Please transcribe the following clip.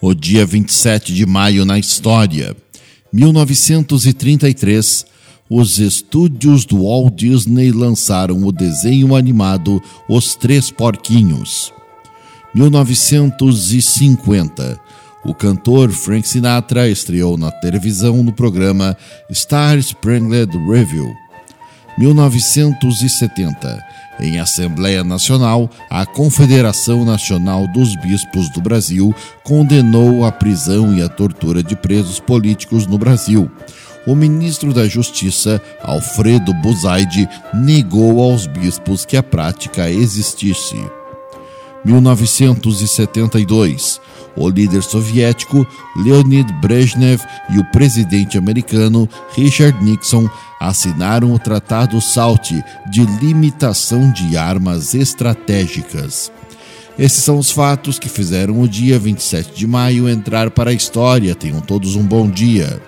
O dia 27 de maio na história. 1933, os estúdios do Walt Disney lançaram o desenho animado Os Três Porquinhos. 1950, o cantor Frank Sinatra estreou na televisão no programa Star Spangled Review. 1970, em Assembleia Nacional, a Confederação Nacional dos Bispos do Brasil condenou a prisão e a tortura de presos políticos no Brasil. O ministro da Justiça, Alfredo Buzaide, negou aos bispos que a prática existisse. 1972, o líder soviético Leonid Brezhnev e o presidente americano Richard Nixon assinaram o Tratado SALT de limitação de armas estratégicas. Esses são os fatos que fizeram o dia 27 de maio entrar para a história. Tenham todos um bom dia.